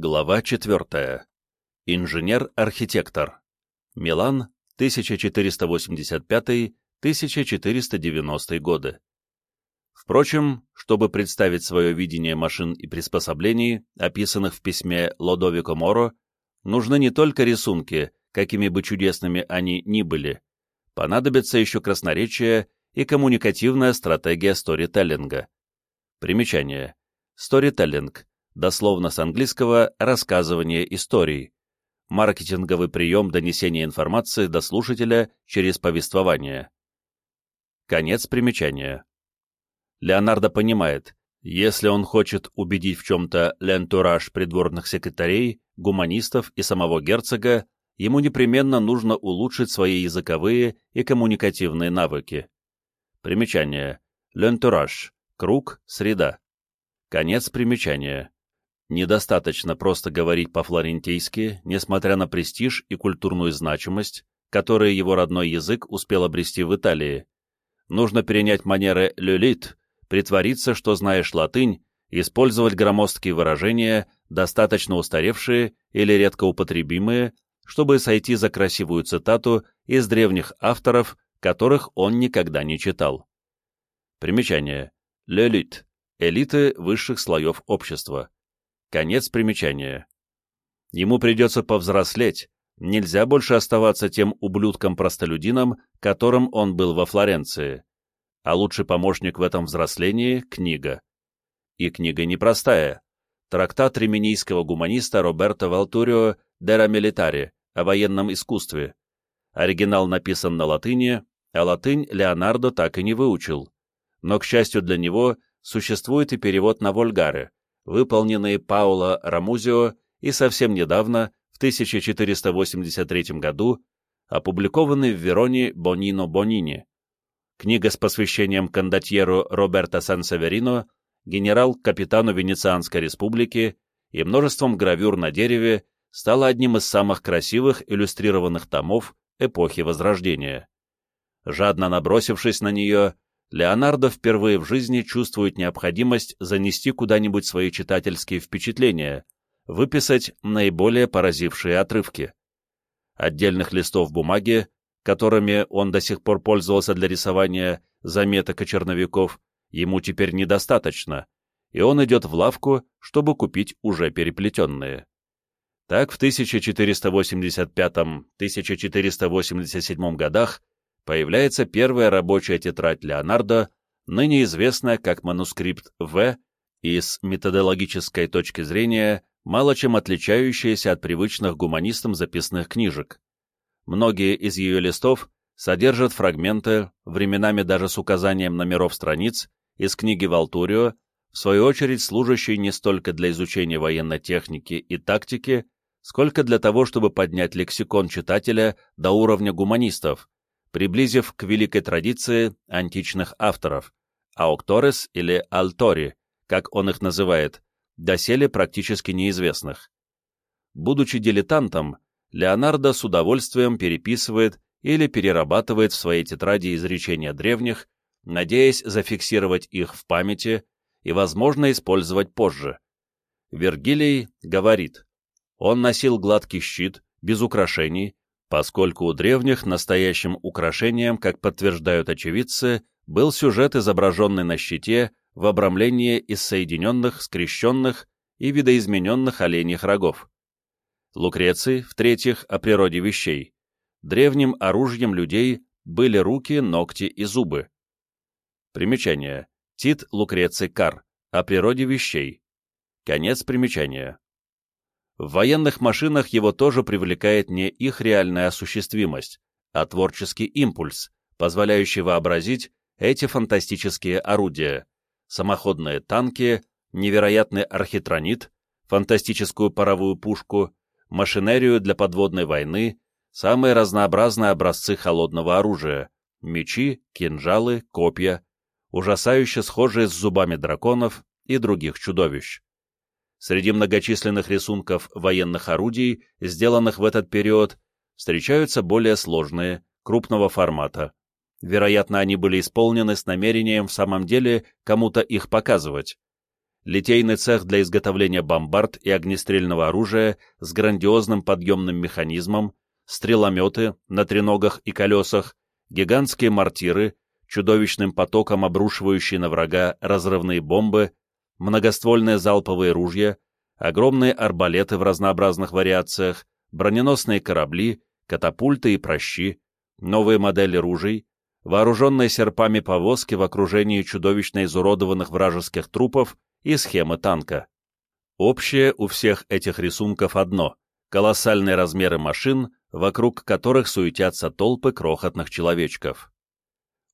Глава 4. Инженер-архитектор. Милан, 1485-1490 годы. Впрочем, чтобы представить свое видение машин и приспособлений, описанных в письме Лодовико Моро, нужны не только рисунки, какими бы чудесными они ни были, понадобится еще красноречие и коммуникативная стратегия сторителлинга. Примечание. Сторителлинг дословно с английского «рассказывание историй», маркетинговый прием донесения информации до слушателя через повествование. Конец примечания. Леонардо понимает, если он хочет убедить в чем-то лентураж придворных секретарей, гуманистов и самого герцога, ему непременно нужно улучшить свои языковые и коммуникативные навыки. Примечание. Лентураж. Круг, среда. Конец примечания. Недостаточно просто говорить по-флорентийски, несмотря на престиж и культурную значимость, которые его родной язык успел обрести в Италии. Нужно перенять манеры «люлит», притвориться, что знаешь латынь, использовать громоздкие выражения, достаточно устаревшие или редко употребимые, чтобы сойти за красивую цитату из древних авторов, которых он никогда не читал. Примечание. Лелит. Элиты высших слоев общества. Конец примечания. Ему придется повзрослеть, нельзя больше оставаться тем ублюдком-простолюдином, которым он был во Флоренции. А лучший помощник в этом взрослении — книга. И книга непростая. Трактат реминийского гуманиста Роберто Валтурио «Дера Милитари» о военном искусстве. Оригинал написан на латыни, а латынь Леонардо так и не выучил. Но, к счастью для него, существует и перевод на вольгаре, выполненные Пауло Рамузио и совсем недавно, в 1483 году, опубликованный в Вероне Бонино Бонини. Книга с посвящением кондотьеру Роберто Сан-Северино, генерал-капитану Венецианской республики и множеством гравюр на дереве стала одним из самых красивых иллюстрированных томов эпохи Возрождения. Жадно набросившись на нее, Леонардо впервые в жизни чувствует необходимость занести куда-нибудь свои читательские впечатления, выписать наиболее поразившие отрывки. Отдельных листов бумаги, которыми он до сих пор пользовался для рисования заметок и черновиков, ему теперь недостаточно, и он идет в лавку, чтобы купить уже переплетенные. Так в 1485-1487 годах появляется первая рабочая тетрадь Леонардо, ныне известная как манускрипт В, и с методологической точки зрения мало чем отличающаяся от привычных гуманистам записных книжек. Многие из ее листов содержат фрагменты, временами даже с указанием номеров страниц, из книги Валтурио, в свою очередь служащей не столько для изучения военной техники и тактики, сколько для того, чтобы поднять лексикон читателя до уровня гуманистов, приблизив к великой традиции античных авторов, аукторес или алтори, как он их называет, доселе практически неизвестных. Будучи дилетантом, Леонардо с удовольствием переписывает или перерабатывает в своей тетради изречения древних, надеясь зафиксировать их в памяти и, возможно, использовать позже. Вергилий говорит, он носил гладкий щит, без украшений, поскольку у древних настоящим украшением, как подтверждают очевидцы, был сюжет, изображенный на щите в обрамлении из соединенных, скрещенных и видоизмененных оленьих рогов. Лукреций, в-третьих, о природе вещей. Древним оружием людей были руки, ногти и зубы. Примечание. Тит Лукреций Кар. О природе вещей. Конец примечания. В военных машинах его тоже привлекает не их реальная осуществимость, а творческий импульс, позволяющий вообразить эти фантастические орудия, самоходные танки, невероятный архитронит, фантастическую паровую пушку, машинерию для подводной войны, самые разнообразные образцы холодного оружия, мечи, кинжалы, копья, ужасающе схожие с зубами драконов и других чудовищ. Среди многочисленных рисунков военных орудий, сделанных в этот период, встречаются более сложные, крупного формата. Вероятно, они были исполнены с намерением в самом деле кому-то их показывать. литейный цех для изготовления бомбард и огнестрельного оружия с грандиозным подъемным механизмом, стрелометы на треногах и колесах, гигантские мортиры, чудовищным потоком обрушивающие на врага разрывные бомбы, многоствольные залповые ружья, огромные арбалеты в разнообразных вариациях, броненосные корабли, катапульты и прощи, новые модели ружей, вооруженные серпами повозки в окружении чудовищно изуродованных вражеских трупов и схемы танка. Общее у всех этих рисунков одно — колоссальные размеры машин, вокруг которых суетятся толпы крохотных человечков.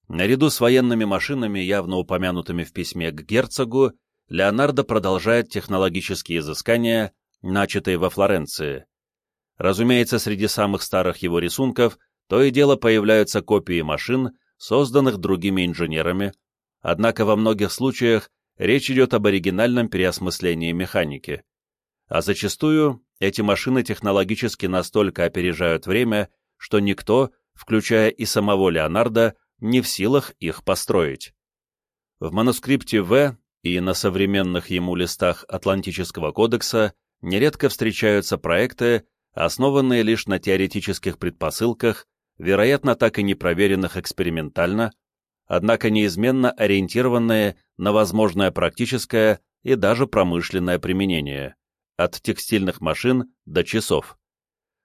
Наряду с военными машинами, явно упомянутыми в письме к герцогу, Леонардо продолжает технологические изыскания, начатые во Флоренции. Разумеется, среди самых старых его рисунков то и дело появляются копии машин, созданных другими инженерами, однако во многих случаях речь идет об оригинальном переосмыслении механики. А зачастую эти машины технологически настолько опережают время, что никто, включая и самого Леонардо, не в силах их построить. В манускрипте В и на современных ему листах Атлантического кодекса нередко встречаются проекты, основанные лишь на теоретических предпосылках, вероятно, так и не проверенных экспериментально, однако неизменно ориентированные на возможное практическое и даже промышленное применение, от текстильных машин до часов.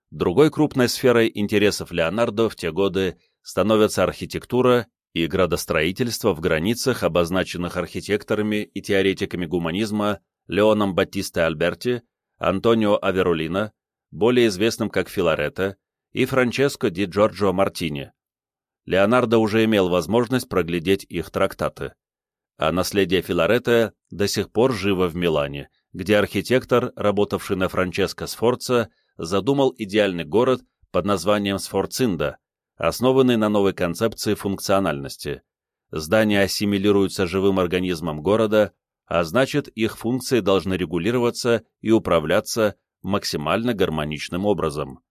Другой крупной сферой интересов Леонардо в те годы становятся архитектура и градостроительство в границах, обозначенных архитекторами и теоретиками гуманизма Леоном Баттисто Альберти, Антонио Аверолино, более известным как Филаретто, и Франческо ди Джорджо Мартини. Леонардо уже имел возможность проглядеть их трактаты. А наследие Филаретто до сих пор живо в Милане, где архитектор, работавший на Франческо Сфорца, задумал идеальный город под названием Сфорцинда, основанный на новой концепции функциональности. Здания ассимилируются живым организмом города, а значит, их функции должны регулироваться и управляться максимально гармоничным образом.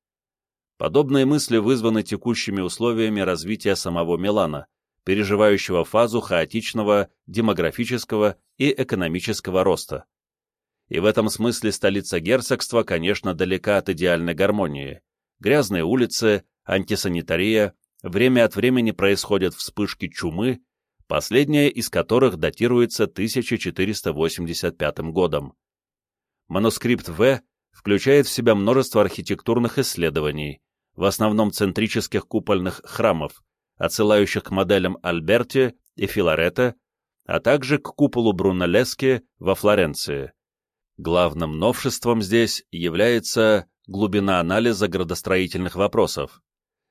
Подобные мысли вызваны текущими условиями развития самого Милана, переживающего фазу хаотичного демографического и экономического роста. И в этом смысле столица герцогства, конечно, далека от идеальной гармонии. Грязные улицы, антисанитария, время от времени происходят вспышки чумы, последняя из которых датируется 1485 годом. Манускрипт В включает в себя множество архитектурных исследований, в основном центрических купольных храмов, отсылающих к моделям Альберти и Филаретто, а также к куполу Брунеллески во Флоренции. Главным новшеством здесь является глубина анализа градостроительных вопросов.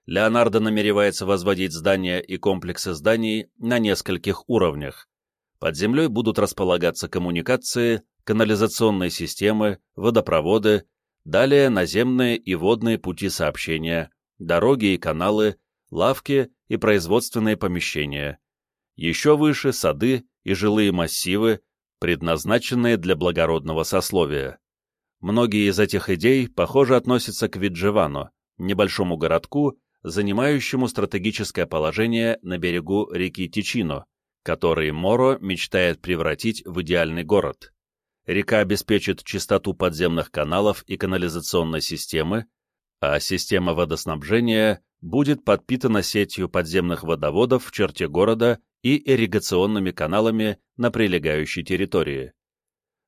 Леонардо намеревается возводить здания и комплексы зданий на нескольких уровнях. Под землей будут располагаться коммуникации, канализационные системы, водопроводы, далее наземные и водные пути сообщения, дороги и каналы, лавки и производственные помещения. Еще выше сады и жилые массивы, предназначенные для благородного сословия. Многие из этих идей, похоже, относятся к Виджевану, небольшому городку, занимающему стратегическое положение на берегу реки Тичино, который Моро мечтает превратить в идеальный город. Река обеспечит чистоту подземных каналов и канализационной системы, а система водоснабжения будет подпитана сетью подземных водоводов в черте города и ирригационными каналами на прилегающей территории.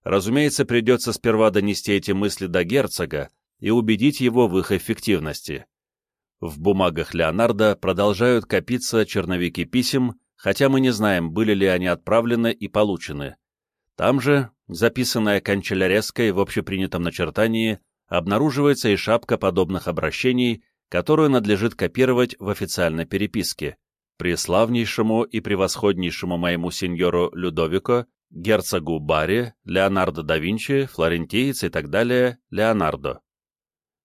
Разумеется, придется сперва донести эти мысли до герцога и убедить его в их эффективности. В бумагах Леонардо продолжают копиться черновики писем, хотя мы не знаем, были ли они отправлены и получены. Там же, записанная канчеляреской в общепринятом начертании, обнаруживается и шапка подобных обращений, которую надлежит копировать в официальной переписке. Преславнейшему и превосходнейшему моему сеньору Людовико, герцогу Барри, Леонардо да Винчи, флорентиец и так далее, Леонардо.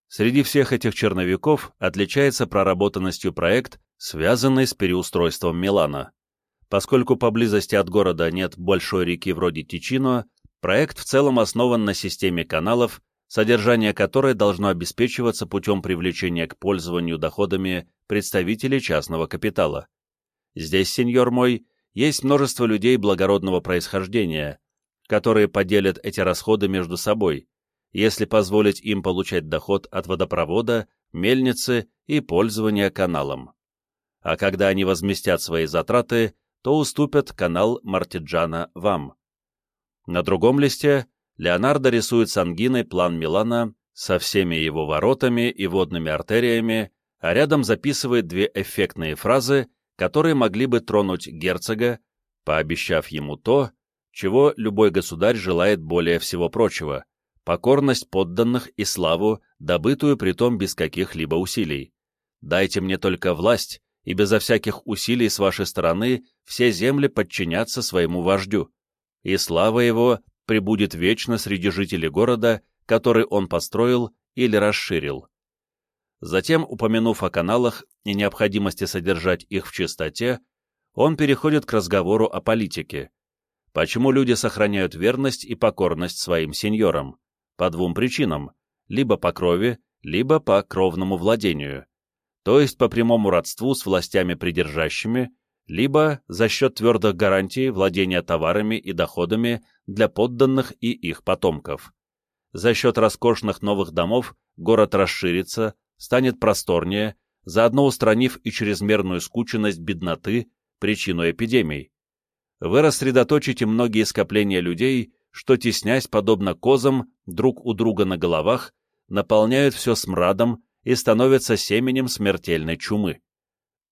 Среди всех этих черновиков отличается проработанностью проект, связанный с переустройством Милана. Поскольку поблизости от города нет большой реки вроде Тичино, проект в целом основан на системе каналов, содержание которой должно обеспечиваться путем привлечения к пользованию доходами представителей частного капитала. Здесь, сеньор мой, есть множество людей благородного происхождения, которые поделят эти расходы между собой, если позволить им получать доход от водопровода, мельницы и пользования каналом. А когда они возместят свои затраты, то уступят канал Мартиджана вам. На другом листе Леонардо рисует с ангиной план Милана со всеми его воротами и водными артериями, а рядом записывает две эффектные фразы, которые могли бы тронуть герцога, пообещав ему то, чего любой государь желает более всего прочего — покорность подданных и славу, добытую притом без каких-либо усилий. Дайте мне только власть, и безо всяких усилий с вашей стороны все земли подчинятся своему вождю, и слава его пребудет вечно среди жителей города, который он построил или расширил. Затем, упомянув о каналах и необходимости содержать их в чистоте, он переходит к разговору о политике. Почему люди сохраняют верность и покорность своим сеньорам? По двум причинам – либо по крови, либо по кровному владению, то есть по прямому родству с властями придержащими, либо за счет твердых гарантий владения товарами и доходами для подданных и их потомков. За счет роскошных новых домов город расширится, станет просторнее, заодно устранив и чрезмерную скученность бедноты, причину эпидемий. Вы рассредоточите многие скопления людей, что, теснясь подобно козам друг у друга на головах, наполняют все смрадом и становятся семенем смертельной чумы.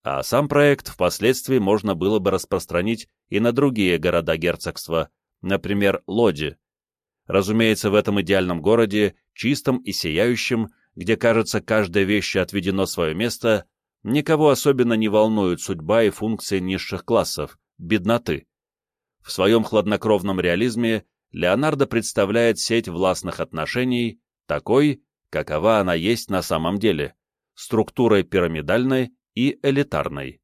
А сам проект впоследствии можно было бы распространить и на другие города герцогства, например, Лоди. Разумеется, в этом идеальном городе, чистом и сияющем, где, кажется, каждой вещи отведено свое место, никого особенно не волнует судьба и функции низших классов, бедноты. В своем хладнокровном реализме Леонардо представляет сеть властных отношений такой, какова она есть на самом деле, структурой пирамидальной и элитарной.